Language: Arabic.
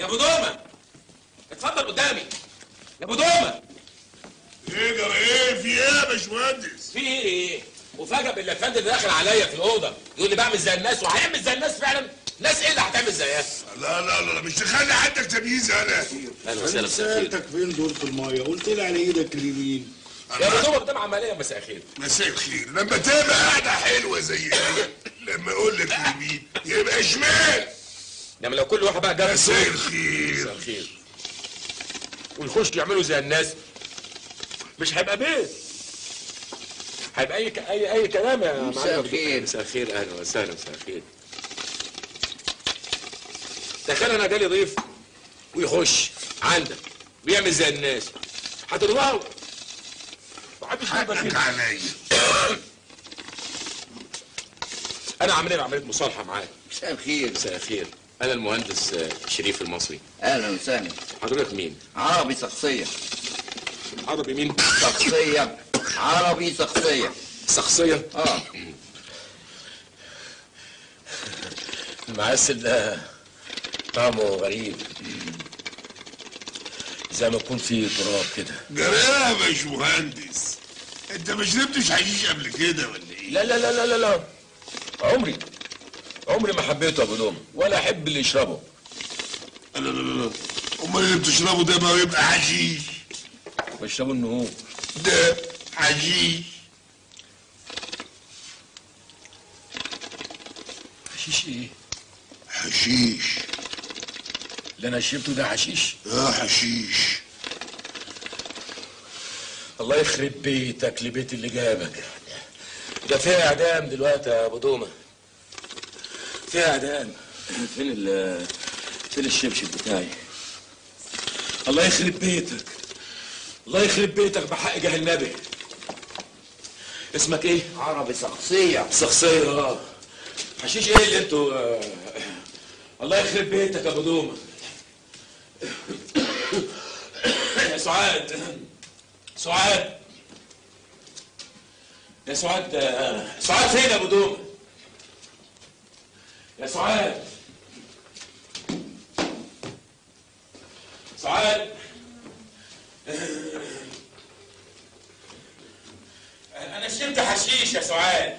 يا أبو دومه اتفضل قدامي. يا أبو دومه إيه جرى إيه؟ في إيه يا باشمهندس؟ في إيه؟ إيه وفجاه باللفات اللي داخل عليا في الأوضة. يقول لي بعمل زي الناس وهيعمل زي الناس فعلا. ناس إيه اللي هتعمل زيها؟ لا لا لا مش تخلي عندك تمييز أنا. أهلا وسهلا مساء الخير سألتك فين دول في المية؟ قلت لي على إيدك اليمين. يا أبو دومه قدام عملية مساء الخير. مساء الخير. لما تبقى قاعدة حلوة زي لما أقول لك يمين يبقى شمال. انما لو كل واحد بقى جاب مساء مساء الخير. الخير. ويخش يعملوا زي الناس. مش هيبقى بيت. هيبقى أي ك... اي أي كلام يا مساء معلم. الخير. مساء الخير أهلا وسهلا مساء الخير. تخيل أنا جالي ضيف ويخش عندك بيعمل زي الناس. هتضربه محدش يقدر حقك عليا. أنا عامل عمليه مصالحة معاك مساء الخير. مساء الخير. أنا المهندس آه، شريف المصري. أهلا وسهلا. حضرتك مين؟ عربي شخصية عربي مين؟ شخصية عربي شخصية شخصيه آه. المعسل ده طعمه غريب. زي ما يكون فيه تراب كده. جرى يا باشمهندس. أنت ما شربتش حشيش قبل كده ولا إيه؟ لا لا لا لا لا. عمري. عمري ما حبيته أبو دوم ولا أحب اللي يشربه. لا لا لا أمال اللي بتشربه ده ما يبقى حشيش بشربه النهوض. ده حشيش حشيش إيه؟ حشيش. اللي أنا شربته ده حشيش؟ آه حشيش. الله يخرب بيتك لبيت اللي جابك ده فيها إعدام دلوقتي يا أبو دومه فيها اعدام فين ال فين الشبشب بتاعي؟ الله يخرب بيتك. الله يخرب بيتك بحق جاه النبي اسمك إيه؟ عربي شخصية. شخصية آه. حشيش إيه اللي أنتوا آه، الله يخرب بيتك يا أبو دومه يا سعاد سعاد. يا سعاد آه، سعاد فين يا أبو دومه يا سعاد. سعاد. أنا شربت حشيش يا سعاد.